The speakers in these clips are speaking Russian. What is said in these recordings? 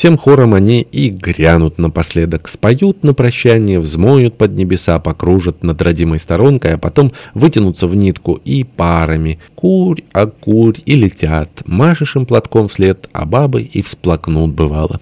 Всем хором они и грянут напоследок, споют на прощание, взмоют под небеса, покружат над родимой сторонкой, а потом вытянутся в нитку и парами. Курь, а курь и летят, машешь им платком вслед, а бабы и всплакнут бывало.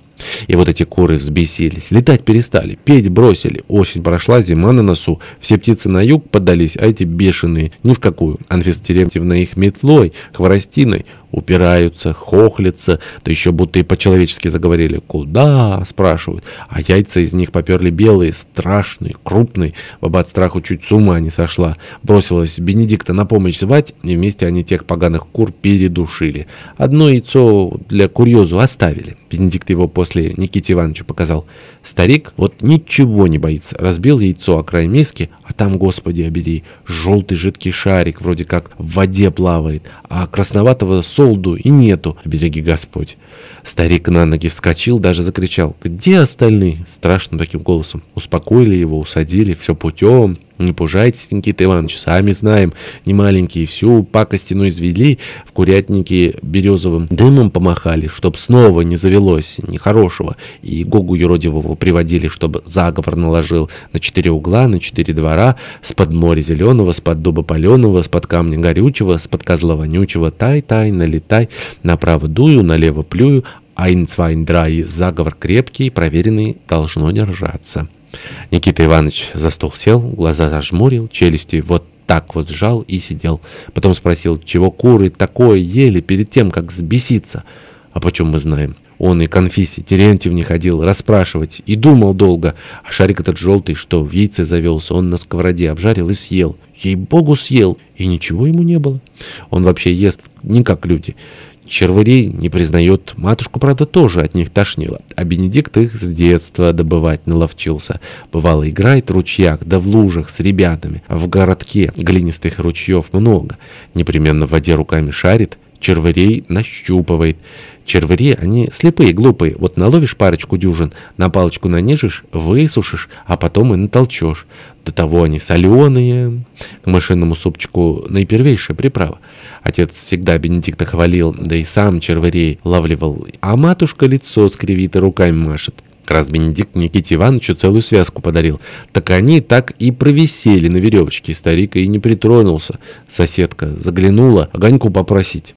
И вот эти куры взбесились, летать перестали, петь бросили. Осень прошла, зима на носу, все птицы на юг поддались, а эти бешеные ни в какую. Анфиса Терентьевна их метлой, хворостиной упираются, хохлятся, да еще будто и по-человечески заговорили. «Куда?» – спрашивают. А яйца из них поперли белые, страшные, крупные. Баба от страху чуть с ума не сошла. Бросилась Бенедикта на помощь звать, и вместе они тех поганых кур передушили. Одно яйцо для курьезу оставили. Бенедикт его после Никите Ивановича показал. Старик вот ничего не боится. Разбил яйцо о край миски, а там, господи обери, желтый жидкий шарик, вроде как в воде плавает, а красноватого солду и нету, береги Господь. Старик на ноги вскочил, даже закричал. «Где остальные?» Страшным таким голосом. Успокоили его, усадили, все путем. Не пужайтесь, Никита Иванович, сами знаем, не маленькие, всю пакостину извели, в курятнике березовым дымом помахали, чтоб снова не завелось нехорошего, и Гогу юродивого приводили, чтобы заговор наложил на четыре угла, на четыре двора, с-под моря зеленого, с-под дуба паленого, с-под камня горючего, с-под козла вонючего, тай-тай, налетай, направо дую, налево плюю, Айнцвайндрай, заговор крепкий, проверенный, должно держаться. Никита Иванович за стол сел, глаза зажмурил, челюсти вот так вот сжал и сидел. Потом спросил, чего куры такое ели перед тем, как взбеситься. А почем мы знаем? Он и конфиси Терентьев ходил расспрашивать и думал долго. А шарик этот желтый, что в яйце завелся, он на сковороде обжарил и съел. Ей-богу съел, и ничего ему не было. Он вообще ест не как люди. Червырей не признает, матушку, правда, тоже от них тошнило, а Бенедикт их с детства добывать наловчился. Бывало, играет в ручьях, да в лужах с ребятами, в городке глинистых ручьев много. Непременно в воде руками шарит, червырей нащупывает. Червыри, они слепые, глупые. Вот наловишь парочку дюжин, на палочку нанижешь, высушишь, а потом и натолчешь. До того они соленые. К машинному супчику наипервейшая приправа. Отец всегда Бенедикта хвалил, да и сам червырей лавливал. А матушка лицо скривит и руками машет. Раз Бенедикт Никите Ивановичу целую связку подарил. Так они так и провисели на веревочке. Старик и не притронулся. Соседка заглянула огоньку попросить.